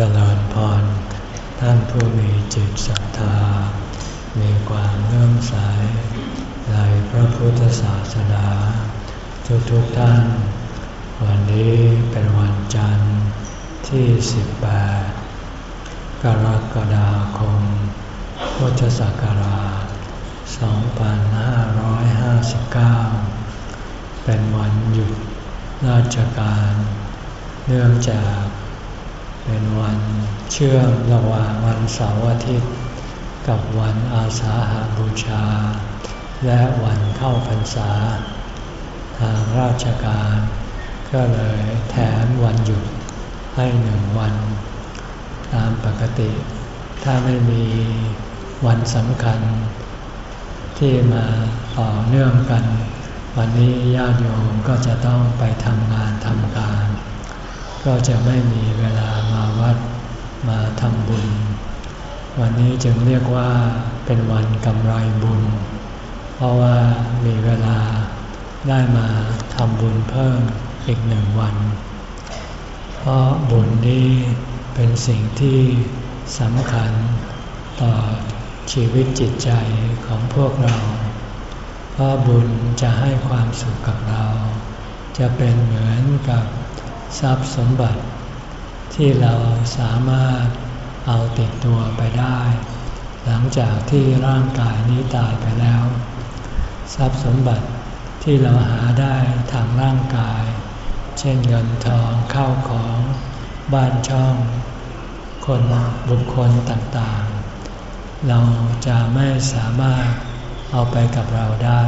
เจริญพร ท่านผู้มีจิตศรัทธา มีความเลื่อมใสในพระพุทธศาสนา ทุกๆทท่าน วันนี้เป็นวันจันทร์ที่ 18 กรกฎาคม พุทธศักราช 2559 เป็นวันหยุดราชการ เนื่องจาก เป็นวันเชื่อมระหว่างวันเสาร์อาทิตย์ กับวันอาสาหาบูชา และวันเข้าพรรษา ทางราชการ ก็เลยแถมวันหยุดให้หนึ่งวัน ตามปกติ ถ้าไม่มีวันสำคัญ ที่มาต่อเนื่องกัน วันนี้ญาติโยมก็จะต้องไปทำงานทำการ ก็จะไม่มีเวลามาวัดมาทำบุญ วันนี้จึงเรียกว่าเป็นวันกำไรบุญ เพราะว่ามีเวลาได้มาทำบุญเพิ่มอีกหนึ่งวัน เพราะบุญนี้เป็นสิ่งที่สำคัญต่อชีวิตจิตใจของพวกเรา เพราะบุญจะให้ความสุขกับเรา จะเป็นเหมือนกับ ทรัพย์สมบัติ ที่เราสามารถเอาติดตัวไปได้ หลังจากที่ร่างกายนี้ตายไปแล้ว ทรัพย์สมบัติที่เราหาได้ทางร่างกาย เช่นเงินทองข้าวของบ้านช่อง คนบุคคลต่างๆ เราจะไม่สามารถเอาไปกับเราได้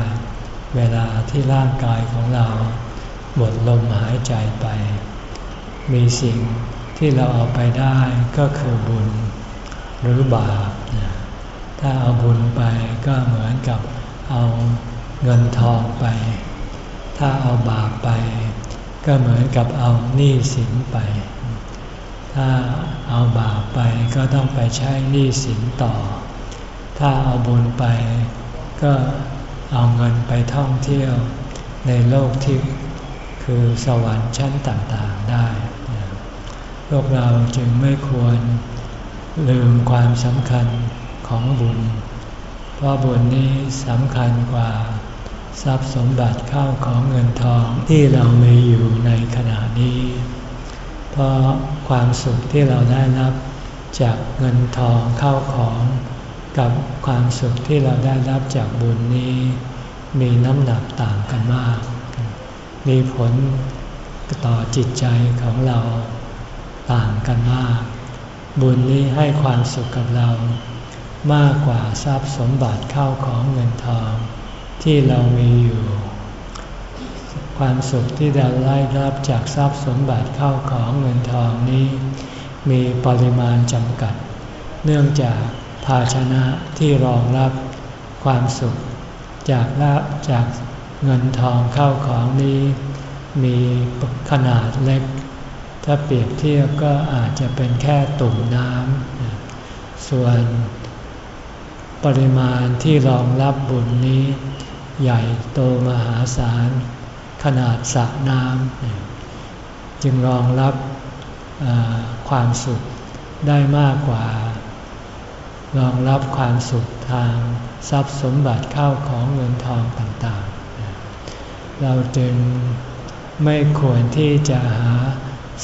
เวลาที่ร่างกายของเรา หมดลมหายใจไป มีสิ่งที่เราเอาไปได้ก็คือบุญหรือบาป ถ้าเอาบุญไปก็เหมือนกับเอาเงินทองไป ถ้าเอาบาปไป ก็เหมือนกับเอาหนี้สินไป ถ้าเอาบาปไปก็ต้องไปใช้หนี้สินต่อ ถ้าเอาบุญไปก็เอาเงินไปท่องเที่ยวในโลกที่ คือสวรรค์ชั้นต่างๆได้ พวกเราจึงไม่ควรลืมความสำคัญของบุญ เพราะบุญนี้สำคัญกว่าทรัพย์สมบัติเข้าของเงินทองที่เรามีอยู่ในขณะนี้ เพราะความสุขที่เราได้รับจากเงินทองเข้าของ กับความสุขที่เราได้รับจากบุญนี้ มีน้ำหนักต่างกันมาก มีผลต่อจิตใจของเราต่างกันมาก บุญนี้ให้ความสุขกับเรา มากกว่าทรัพย์สมบัติเข้าของเงินทอง ที่เรามีอยู่ ความสุขที่เราได้รับจากทรัพย์สมบัติเข้าของเงินทองนี้ มีปริมาณจำกัด เนื่องจากภาชนะที่รองรับความสุขจากละจาก เงินทองเข้าของนี้มีขนาดเล็ก ถ้าเปรียบเทียบก็อาจจะเป็นแค่ตุ่มน้ำ ส่วนปริมาณที่รองรับบุญนี้ ใหญ่โตมหาศาล ขนาดสระน้ำ จึงรองรับความสุขได้มากกว่า รองรับความสุขทางทรัพย์สมบัติเข้าของเงินทองต่างๆ เราจึงไม่ควรที่จะหา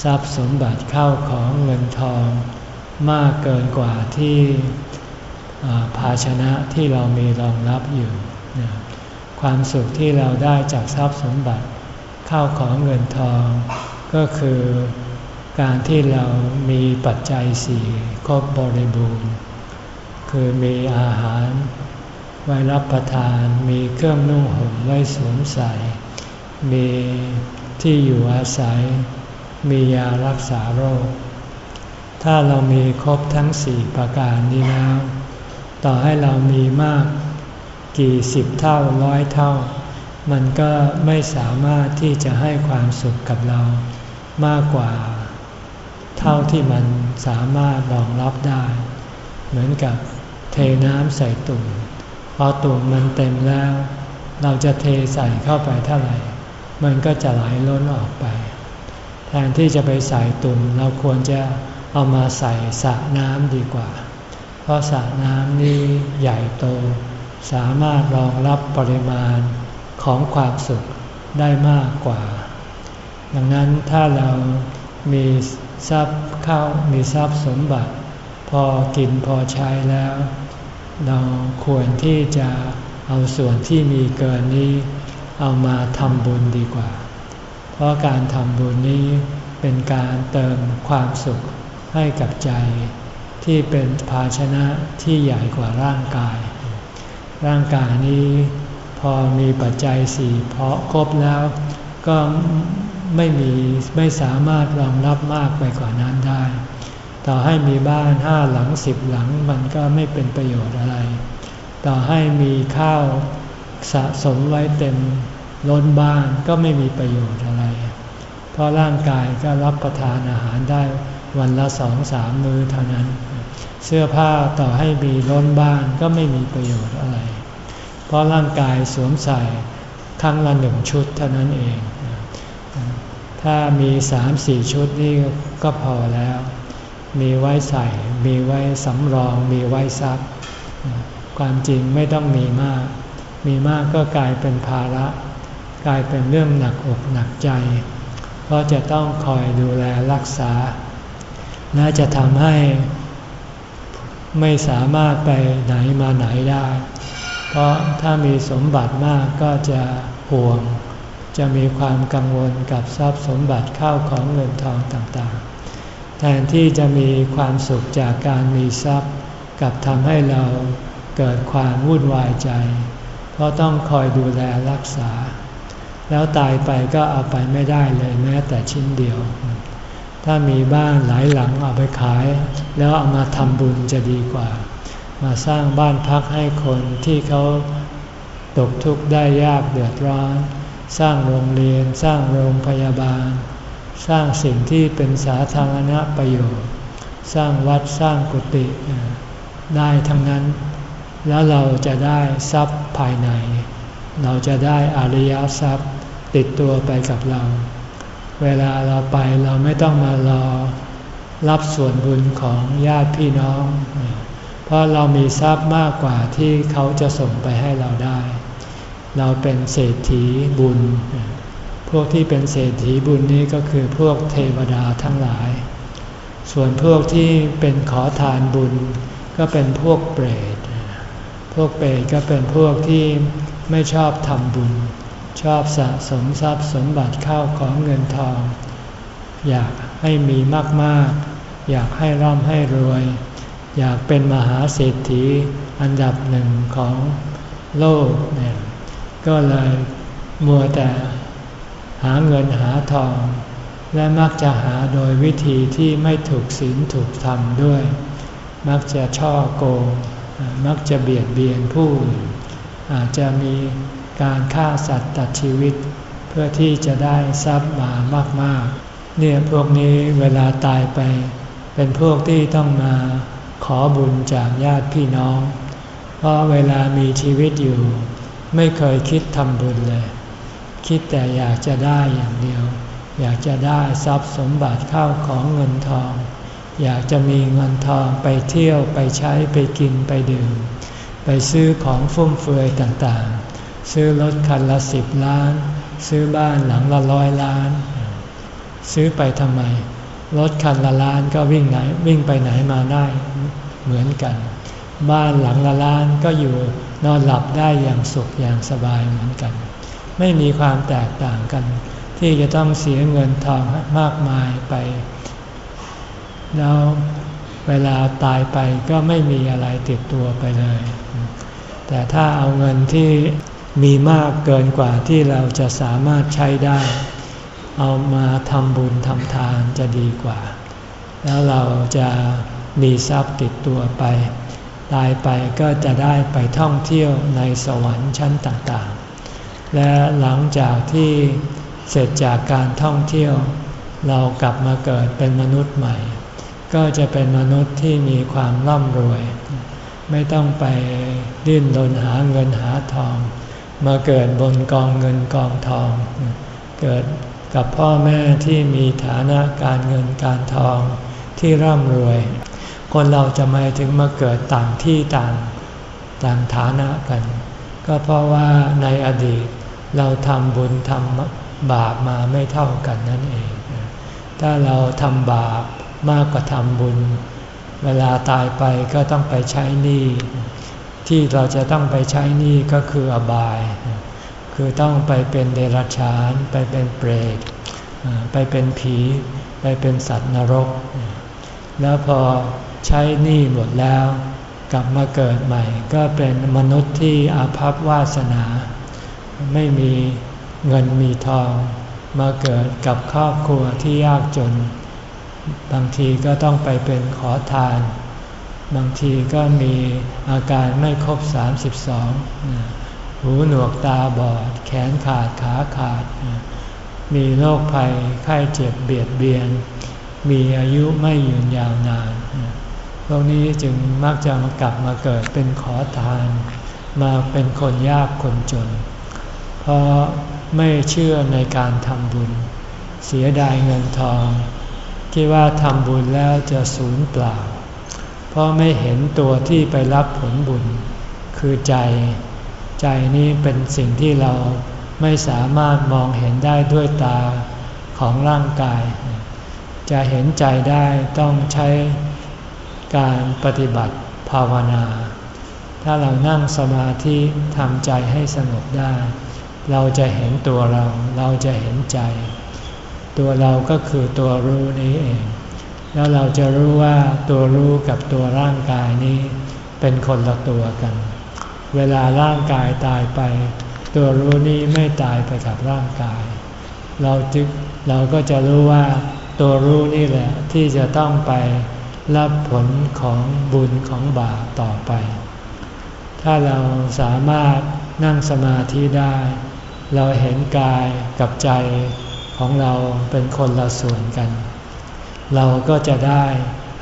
ทรัพย์สมบัติเข้าของเงินทอง มากเกินกว่าที่ภาชนะที่เรามีรองรับอยู่ ความสุขที่เราได้จากทรัพย์สมบัติเข้าของเงินทอง ก็คือการที่เรามีปัจจัยสี่ครบบริบูรณ์ คือมีอาหารไว้รับประทานมีเครื่องนุ่งห่มไว้สวมใส่ มีที่อยู่อาศัย มียารักษาโรค ถ้าเรามีครบทั้งสี่ประการนี้แล้ว ต่อให้เรามีมากกี่สิบเท่าร้อยเท่า มันก็ไม่สามารถที่จะให้ความสุขกับเรามากกว่า เท่าที่มันสามารถรองรับได้ เหมือนกับเทน้ำใส่ตุ่มพอตุ่มมันเต็มแล้ว เราจะเทใส่เข้าไปเท่าไหร่ มันก็จะไหลล้นออกไป แทนที่จะไปใส่ตุ่มเราควรจะเอามาใส่สระน้ำดีกว่า เพราะสระน้ำนี้ใหญ่โต สามารถรองรับปริมาณของความสุขได้มากกว่า ดังนั้นถ้าเรามีทรัพย์เข้ามีทรัพย์สมบัติ พอกินพอใช้แล้ว เราควรที่จะเอาส่วนที่มีเกินนี้ เอามาทำบุญดีกว่า เพราะการทำบุญนี้เป็นการเติมความสุขให้กับใจ ที่เป็นภาชนะที่ใหญ่กว่าร่างกาย ร่างกายนี้พอมีปัจจัยสี่เพราะครบแล้วก็ไม่มีไม่สามารถรองรับมากไปกว่านั้นได้ ต่อให้มีบ้านห้าหลังสิบหลังมันก็ไม่เป็นประโยชน์อะไร ต่อให้มีข้าว สะสมไว้เต็มล้นบ้านก็ไม่มีประโยชน์อะไร เพราะร่างกายก็รับประทานอาหารได้วันละสองสามมื้อเท่านั้น เสื้อผ้าต่อให้มีล้นบ้านก็ไม่มีประโยชน์อะไร เพราะร่างกายสวมใส่ครั้งละหนึ่งชุดเท่านั้นเอง ถ้ามีสามสี่ชุดนี่ก็พอแล้ว มีไว้ใส่ มีไว้สำรอง มีไว้ซัก ความจริงไม่ต้องมีมาก มีมากก็กลายเป็นภาระ กลายเป็นเรื่องหนักอกหนักใจ เพราะจะต้องคอยดูแลรักษาน่าจะทำให้ ไม่สามารถไปไหนมาไหนได้ เพราะถ้ามีสมบัติมากก็จะห่วง จะมีความกังวลกับทรัพย์สมบัติเข้าของเงินทองต่างๆ แทนที่จะมีความสุขจากการมีทรัพย์ กับทำให้เราเกิดความวุ่นวายใจ เพราะต้องคอยดูแลรักษา แล้วตายไปก็เอาไปไม่ได้เลยแม้แต่ชิ้นเดียว ถ้ามีบ้านหลายหลังเอาไปขาย แล้วเอามาทำบุญจะดีกว่า มาสร้างบ้านพักให้คนที่เขาตกทุกข์ได้ยากเดือดร้อน สร้างโรงเรียน สร้างโรงพยาบาล สร้างสิ่งที่เป็นสาธารณประโยชน์ สร้างวัดสร้างกุฏิได้ทั้งนั้น แล้วเราจะได้ทรัพย์ภายใน เราจะได้อริยทรัพย์ติดตัวไปกับเรา เวลาเราไปเราไม่ต้องมารอรับส่วนบุญของญาติพี่น้อง เพราะเรามีทรัพย์มากกว่าที่เขาจะส่งไปให้เราได้ เราเป็นเศรษฐีบุญ พวกที่เป็นเศรษฐีบุญนี้ก็คือพวกเทวดาทั้งหลาย ส่วนพวกที่เป็นขอทานบุญก็เป็นพวกเปรต พวกเปรตก็เป็นพวกที่ไม่ชอบทำบุญ ชอบสะสมทรัพย์สมบัติเข้าของเงินทอง อยากให้มีมากๆ อยากให้ร่ำให้รวย อยากเป็นมหาเศรษฐีอันดับหนึ่งของโลกเนี่ยก็เลยมัวแต่หาเงินหาทอง และมักจะหาโดยวิธีที่ไม่ถูกศีลถูกธรรมด้วย มักจะช่อโกง มักจะเบียดเบียนผู้อื่นอาจจะมีการฆ่าสัตว์ตัดชีวิต เพื่อที่จะได้ทรัพย์มามากๆ เนี่ยพวกนี้เวลาตายไป เป็นพวกที่ต้องมาขอบุญจากญาติพี่น้อง เพราะเวลามีชีวิตอยู่ ไม่เคยคิดทำบุญเลย คิดแต่อยากจะได้อย่างเดียว อยากจะได้ทรัพย์สมบัติเข้าของเงินทอง อยากจะมีเงินทองไปเที่ยวไปใช้ไปกินไปดื่ม ไปซื้อของฟุ่มเฟือยต่างๆ ซื้อรถคันละสิบล้าน ซื้อบ้านหลังละร้อยล้าน ซื้อไปทำไม รถคันละล้านก็วิ่งไหนวิ่งไปไหนมาได้เหมือนกัน บ้านหลังละล้านก็อยู่นอนหลับได้อย่างสุขอย่างสบายเหมือนกัน ไม่มีความแตกต่างกัน ที่จะต้องเสียเงินทองมากมายไป แล้วเวลาตายไปก็ไม่มีอะไรติดตัวไปเลย แต่ถ้าเอาเงินที่มีมากเกินกว่าที่เราจะสามารถใช้ได้ เอามาทำบุญทำทานจะดีกว่า แล้วเราจะมีทรัพย์ติดตัวไป ตายไปก็จะได้ไปท่องเที่ยวในสวรรค์ชั้นต่างๆ และหลังจากที่เสร็จจากการท่องเที่ยว เรากลับมาเกิดเป็นมนุษย์ใหม่ ก็จะเป็นมนุษย์ที่มีความร่ำรวย ไม่ต้องไปดิ้นรนหาเงินหาทอง มาเกิดบนกองเงินกองทอง เกิดกับพ่อแม่ที่มีฐานะการเงินการทองที่ร่ำรวย คนเราจะไม่ถึงมาเกิดต่างที่ต่างต่างฐานะกัน ก็เพราะว่าในอดีตเราทำบุญทำบาปมาไม่เท่ากันนั่นเอง ถ้าเราทำบาป มากกว่าทำบุญ เวลาตายไปก็ต้องไปใช้หนี้ที่เราจะต้องไปใช้หนี้ก็คืออบาย คือต้องไปเป็นเดรัจฉาน ไปเป็นเปรตไปเป็นผี ไปเป็นสัตว์นรก แล้วพอใช้หนี้หมดแล้ว กลับมาเกิดใหม่ ก็เป็นมนุษย์ที่อาภัพวาสนา ไม่มีเงินมีทอง มาเกิดกับครอบครัวที่ยากจน บางทีก็ต้องไปเป็นขอทาน บางทีก็มีอาการไม่ครบ 32 หูหนวกตาบอด แขนขาดขาขาด มีโรคภัยไข้เจ็บเบียดเบียน มีอายุไม่ยืนยาวนานพวกนี้จึงมักจะมากลับมาเกิดเป็นขอทาน มาเป็นคนยากคนจน เพราะไม่เชื่อในการทำบุญ เสียดายเงินทอง คิดว่าทำบุญแล้วจะสูญเปล่า เพราะไม่เห็นตัวที่ไปรับผลบุญ คือใจ ใจนี้เป็นสิ่งที่เราไม่สามารถมองเห็นได้ด้วยตาของร่างกาย จะเห็นใจได้ต้องใช้การปฏิบัติภาวนา ถ้าเรานั่งสมาธิทำใจให้สงบได้ เราจะเห็นตัวเรา เราจะเห็นใจ ตัวเราก็คือตัวรู้นี้เอง แล้วเราจะรู้ว่าตัวรู้กับตัวร่างกายนี้เป็นคนละตัวกัน เวลาร่างกายตายไป ตัวรู้นี้ไม่ตายไปกับร่างกาย เราจึงเราก็จะรู้ว่าตัวรู้นี่แหละที่จะต้องไปรับผลของบุญของบาปต่อไป ถ้าเราสามารถนั่งสมาธิได้ เราเห็นกายกับใจ ของเราเป็นคนละส่วนกัน เราก็จะได้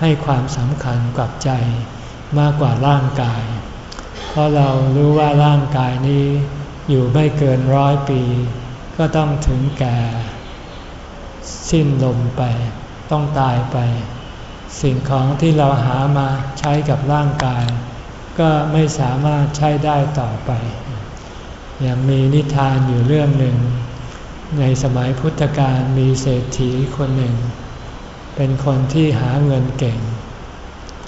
ให้ความสำคัญกับใจมากกว่าร่างกาย เพราะเรารู้ว่าร่างกายนี้อยู่ไม่เกินร้อยปี ก็ต้องถึงแก่ สิ้นลมไป ต้องตายไป สิ่งของที่เราหามาใช้กับร่างกาย ก็ไม่สามารถใช้ได้ต่อไปอย่างมีนิทานอยู่เรื่องหนึ่ง ในสมัยพุทธกาลมีเศรษฐีคนหนึ่ง เป็นคนที่หาเงินเก่ง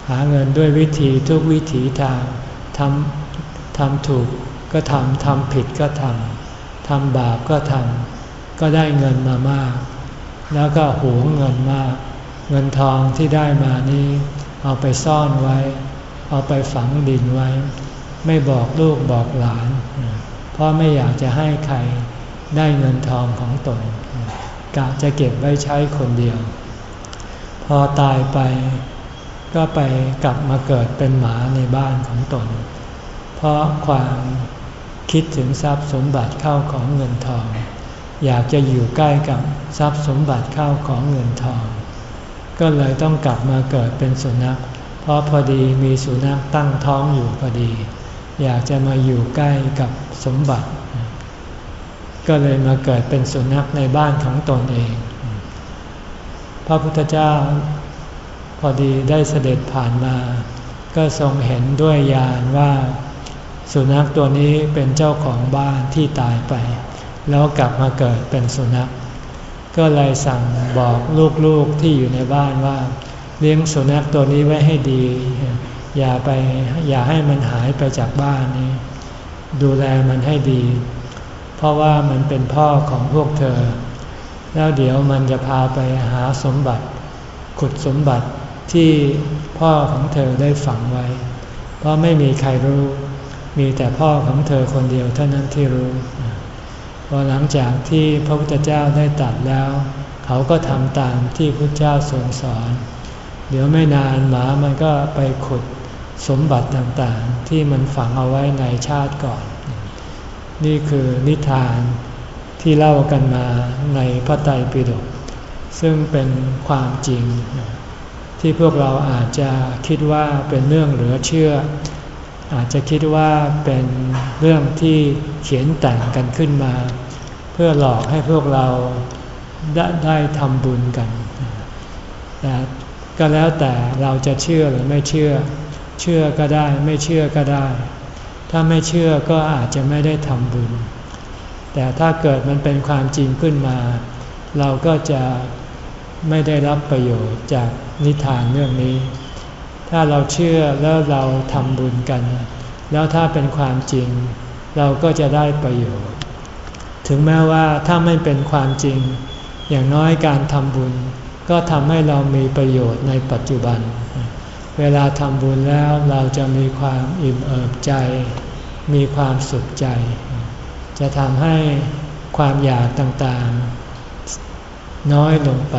หาเงินด้วยวิธีทุกวิถีทางทำทำถูกก็ทำทำผิดก็ทำทำบาปก็ทำก็ได้เงินมามาก แล้วก็หวงเงินมาก เงินทองที่ได้มานี้เอาไปซ่อนไว้ เอาไปฝังดินไว้ ไม่บอกลูกบอกหลาน เพราะไม่อยากจะให้ใคร ได้เงินทองของตนกะจะเก็บไว้ใช้คนเดียว พอตายไปก็ไปกลับมาเกิดเป็นหมาในบ้านของตน เพราะความคิดถึงทรัพย์สมบัติเข้าของเงินทอง อยากจะอยู่ใกล้กับทรัพย์สมบัติเข้าของเงินทอง ก็เลยต้องกลับมาเกิดเป็นสุนัข เพราะพอดีมีสุนัขตั้งท้องอยู่พอดี อยากจะมาอยู่ใกล้กับสมบัติ ก็เลยมาเกิดเป็นสุนัขในบ้านของตนเอง พระพุทธเจ้าพอดีได้เสด็จผ่านมา ก็ทรงเห็นด้วยญาณว่า สุนัขตัวนี้เป็นเจ้าของบ้านที่ตายไป แล้วกลับมาเกิดเป็นสุนัข ก็เลยสั่งบอกลูกๆที่อยู่ในบ้านว่า เลี้ยงสุนัขตัวนี้ไว้ให้ดี อย่าไปอย่าให้มันหายไปจากบ้านนี้ ดูแลมันให้ดี เพราะว่ามันเป็นพ่อของพวกเธอ แล้วเดี๋ยวมันจะพาไปหาสมบัติ ขุดสมบัติที่พ่อของเธอได้ฝังไว้ เพราะไม่มีใครรู้ มีแต่พ่อของเธอคนเดียวเท่านั้นที่รู้ พอหลังจากที่พระพุทธเจ้าได้ตัดแล้ว เขาก็ทำตามที่พระเจ้าทรงสอน เดี๋ยวไม่นานหมามันก็ไปขุดสมบัติต่างๆ ที่มันฝังเอาไว้ในชาติก่อน นี่คือนิทานที่เล่ากันมาในพระไตรปิฎกซึ่งเป็นความจริง ที่พวกเราอาจจะคิดว่าเป็นเรื่องเหลือเชื่อ อาจจะคิดว่าเป็นเรื่องที่เขียนแต่งกันขึ้นมา เพื่อหลอกให้พวกเราได้ไดทำบุญกันแต่ก็แล้วแต่เราจะเชื่อหรือไม่เชื่อ เชื่อก็ได้ไม่เชื่อก็ได้ ถ้าไม่เชื่อก็อาจจะไม่ได้ทำบุญ แต่ถ้าเกิดมันเป็นความจริงขึ้นมา เราก็จะไม่ได้รับประโยชน์จากนิทานเรื่องนี้ ถ้าเราเชื่อแล้วเราทำบุญกัน แล้วถ้าเป็นความจริง เราก็จะได้ประโยชน์ ถึงแม้ว่าถ้าไม่เป็นความจริง อย่างน้อยการทำบุญ ก็ทำให้เรามีประโยชน์ในปัจจุบัน เวลาทำบุญแล้วเราจะมีความอิ่มเอิบใจ มีความสุขใจ จะทำให้ความอยากต่างๆ น้อยลงไป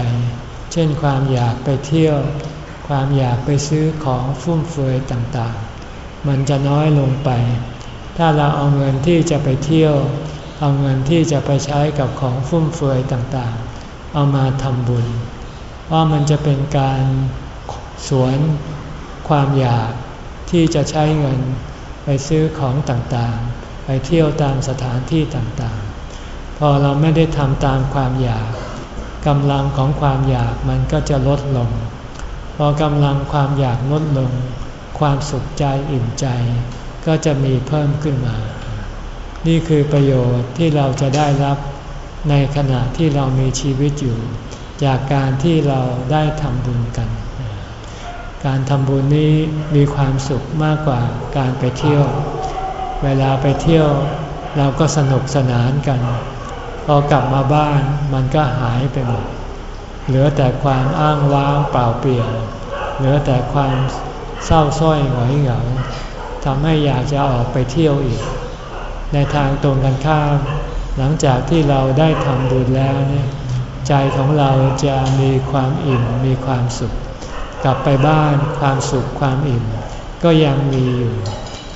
เช่นความอยากไปเที่ยว ความอยากไปซื้อของฟุ่มเฟือยต่างๆ มันจะน้อยลงไป ถ้าเราเอาเงินที่จะไปเที่ยว เอาเงินที่จะไปใช้กับของฟุ่มเฟือยต่างๆ เอามาทำบุญเพรามันจะเป็นการสวน ความอยากที่จะใช้เงินไปซื้อของต่างๆ ไปเที่ยวตามสถานที่ต่างๆ พอเราไม่ได้ทำตามความอยากกำลังของความอยากมันก็จะลดลง พอกำลังความอยากลดลง ความสุขใจอิ่มใจ ก็จะมีเพิ่มขึ้นมา นี่คือประโยชน์ที่เราจะได้รับในขณะที่เรามีชีวิตอยู่ จากการที่เราได้ทำบุญกัน การทำบุญนี้มีความสุขมากกว่าการไปเที่ยว เวลาไปเที่ยวเราก็สนุกสนานกัน พอกลับมาบ้านมันก็หายไปหมด เหลือแต่ความอ้างว้างเปล่าเปลี่ยว เหลือแต่ความเศร้าส้อยหงอยเหงาทำให้อยากจะออกไปเที่ยวอีก ในทางตรงกันข้าม หลังจากที่เราได้ทำบุญแล้วเนี่ยใจของเราจะมีความอิ่มมีความสุข ลับไปบ้านความสุขความอิ่ม ก็ยังมีอยู่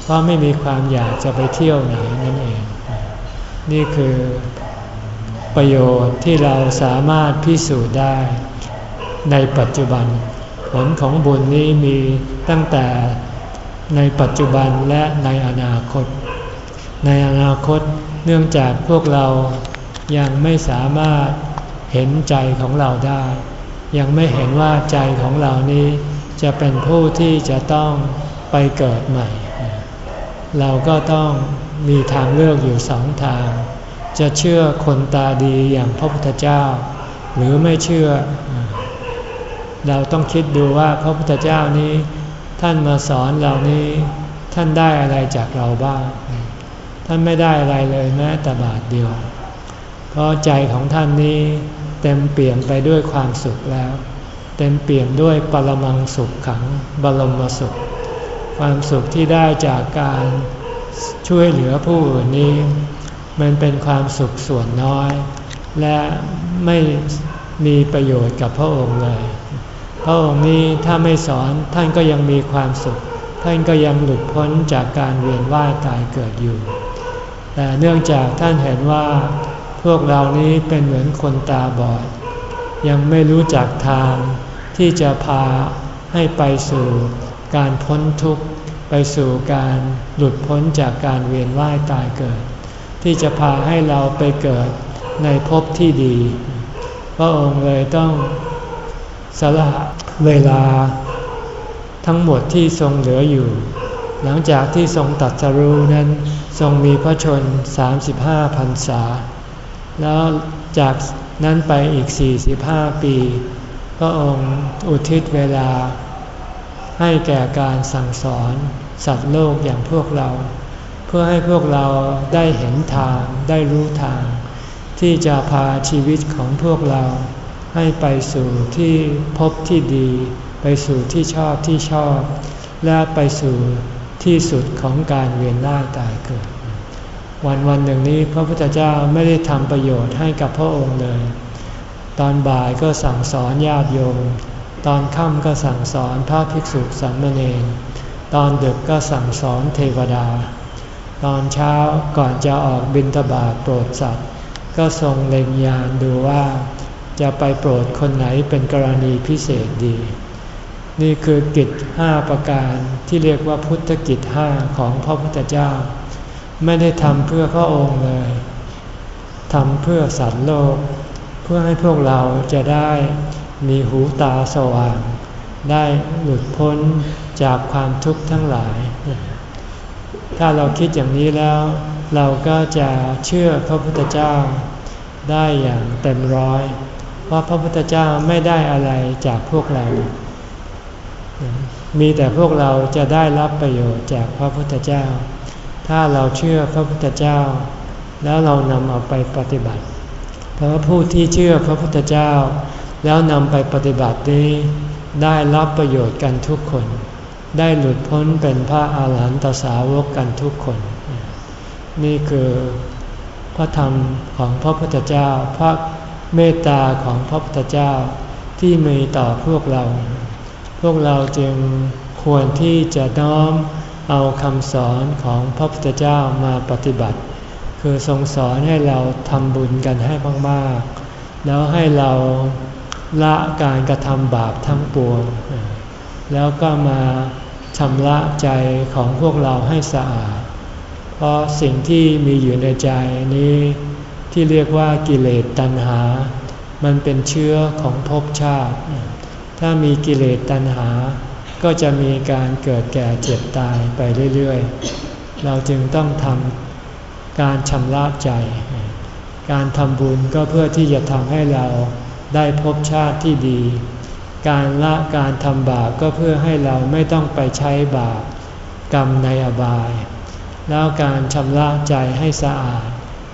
เพราะไม่มีความอยากจะไปเที่ยวไหนนั่นเอง นี่คือประโยชน์ที่เราสามารถพิสูจน์ได้ ในปัจจุบัน ผลของบุญนี้มีตั้งแต่ในปัจจุบันและในอนาคต ในอนาคตเนื่องจากพวกเรายังไม่สามารถเห็นใจของเราได้ ยังไม่เห็นว่าใจของเรานี้จะเป็นผู้ที่จะต้องไปเกิดใหม่ เราก็ต้องมีทางเลือกอยู่สองทาง จะเชื่อคนตาดีอย่างพระพุทธเจ้า หรือไม่เชื่อ เราต้องคิดดูว่าพระพุทธเจ้านี้ ท่านมาสอนเรานี้ ท่านได้อะไรจากเราบ้าง ท่านไม่ได้อะไรเลยแม้แต่บาทเดียว เพราะใจของท่านนี้ เต็มเปี่ยมไปด้วยความสุขแล้ว เต็มเปี่ยมด้วยปรมังสุขขังบรมสุข ความสุขที่ได้จากการช่วยเหลือผู้อื่นนี้ มันเป็นความสุขส่วนน้อย และไม่มีประโยชน์กับพระองค์เลย พระองค์นี้ถ้าไม่สอนท่านก็ยังมีความสุข ท่านก็ยังหลุดพ้นจากการเวียนว่ายตายเกิดอยู่ แต่เนื่องจากท่านเห็นว่า พวกเรานี้เป็นเหมือนคนตาบอด ยังไม่รู้จักทางที่จะพาให้ไปสู่การพ้นทุกข์ ไปสู่การหลุดพ้นจากการเวียนว่ายตายเกิด ที่จะพาให้เราไปเกิดในภพที่ดี พระองค์เลยต้องสละเวลาทั้งหมดที่ทรงเหลืออยู่ หลังจากที่ทรงตัดสรู้นั้นทรงมีพระชน 35พรรษา แล้วจากนั้นไปอีก 45 ปี พระองค์อุทิศเวลา ให้แก่การสั่งสอนสัตว์โลกอย่างพวกเรา เพื่อให้พวกเราได้เห็นทางได้รู้ทาง ที่จะพาชีวิตของพวกเรา ให้ไปสู่ที่พบที่ดี ไปสู่ที่ชอบที่ชอบ และไปสู่ที่สุดของการเวียนว่ายตายเกิด วันวันหนึ่งนี้พระพุทธเจ้าไม่ได้ทำประโยชน์ให้กับพระองค์เลย ตอนบ่ายก็สั่งสอนญาติโยม ตอนค่ำก็สั่งสอนพระภิกษุสามเณร ตอนดึกก็สั่งสอนเทวดา ตอนเช้าก่อนจะออกบิณฑบาตโปรดสัตว์ ก็ทรงเล็งยานดูว่าจะไปโปรดคนไหนเป็นกรณีพิเศษดี นี่คือกิจห้าประการที่เรียกว่าพุทธกิจห้าของพระพุทธเจ้า ไม่ได้ทำเพื่อพระองค์เลยทำเพื่อสัตว์โลก เพื่อให้พวกเราจะได้มีหูตาสว่าง ได้หลุดพ้นจากความทุกข์ทั้งหลาย ถ้าเราคิดอย่างนี้แล้ว เราก็จะเชื่อพระพุทธเจ้าได้อย่างเต็มร้อยว่าพระพุทธเจ้าไม่ได้อะไรจากพวกเรา มีแต่พวกเราจะได้รับประโยชน์จากพระพุทธเจ้า ถ้าเราเชื่อพระพุทธเจ้า แล้วเรานำเอาไปปฏิบัติ เพราะผู้ที่เชื่อพระพุทธเจ้า แล้วนำไปปฏิบัตินี้ ได้รับประโยชน์กันทุกคน ได้หลุดพ้นเป็นพระอาหารหันตสาวกกันทุกคน นี่คือพระธรรมของพระพุทธเจ้า พระเมตตาของพระพุทธเจ้าที่มีต่อพวกเรา พวกเราจึงควรที่จะน้อม เอาคำสอนของพระพุทธเจ้ามาปฏิบัติ คือทรงสอนให้เราทำบุญกันให้มากๆ แล้วให้เราละการกระทำบาปทั้งปวง แล้วก็มาชำระใจของพวกเราให้สะอาด เพราะสิ่งที่มีอยู่ในใจนี้ที่เรียกว่ากิเลสตัณหา มันเป็นเชื้อของภพชาติ ถ้ามีกิเลสตัณหา ก็จะมีการเกิดแก่เจ็บตายไปเรื่อยๆ เราจึงต้องทำการชำระใจ การทำบุญก็เพื่อที่จะทำให้เราได้พบชาติที่ดี การละการทำบาปก็เพื่อให้เราไม่ต้องไปใช้บาปกรรมในอบาย แล้วการชำระใจให้สะอาด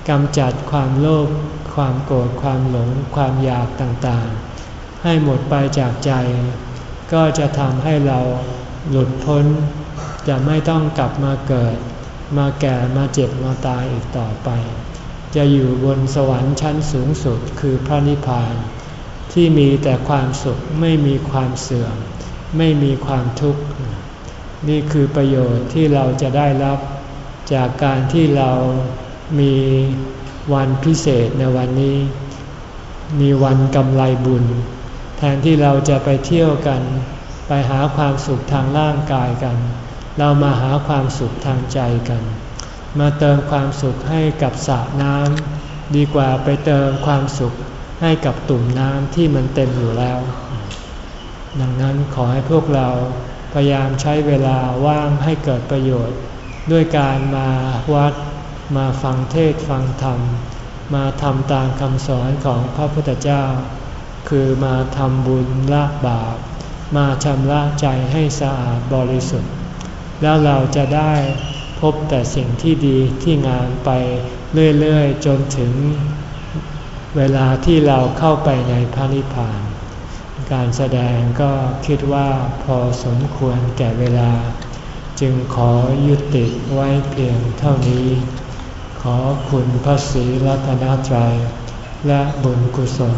กำจัดความโลภความโกรธความหลง ความอยากต่างๆ ให้หมดไปจากใจ ก็จะทำให้เราหลุดพ้น จะไม่ต้องกลับมาเกิด มาแก่มาเจ็บมาตายอีกต่อไป จะอยู่บนสวรรค์ชั้นสูงสุดคือพระนิพพาน ที่มีแต่ความสุขไม่มีความเสื่อม ไม่มีความทุกข์ นี่คือประโยชน์ที่เราจะได้รับจากการที่เรามีวันพิเศษในวันนี้ มีวันกำไรบุญ แทนที่เราจะไปเที่ยวกัน ไปหาความสุขทางร่างกายกัน เรามาหาความสุขทางใจกัน มาเติมความสุขให้กับสระน้ำดีกว่าไปเติมความสุขให้กับตุ่มน้ำที่มันเต็มอยู่แล้ว ดังนั้นขอให้พวกเราพยายามใช้เวลาว่างให้เกิดประโยชน์ ด้วยการมาวัด มาฟังเทศฟังธรรม มาทำตามคำสอนของพระพุทธเจ้า คือมาทำบุญละบาป มาชำระใจให้สะอาดบริสุทธิ์ แล้วเราจะได้พบแต่สิ่งที่ดีที่งานไปเรื่อยๆ จนถึงเวลาที่เราเข้าไปในพระนิพพาน การแสดงก็คิดว่าพอสมควรแก่เวลา จึงขอยุติไว้เพียงเท่านี้ ขอคุณพระศรีรัตนตรัย และบุญกุศล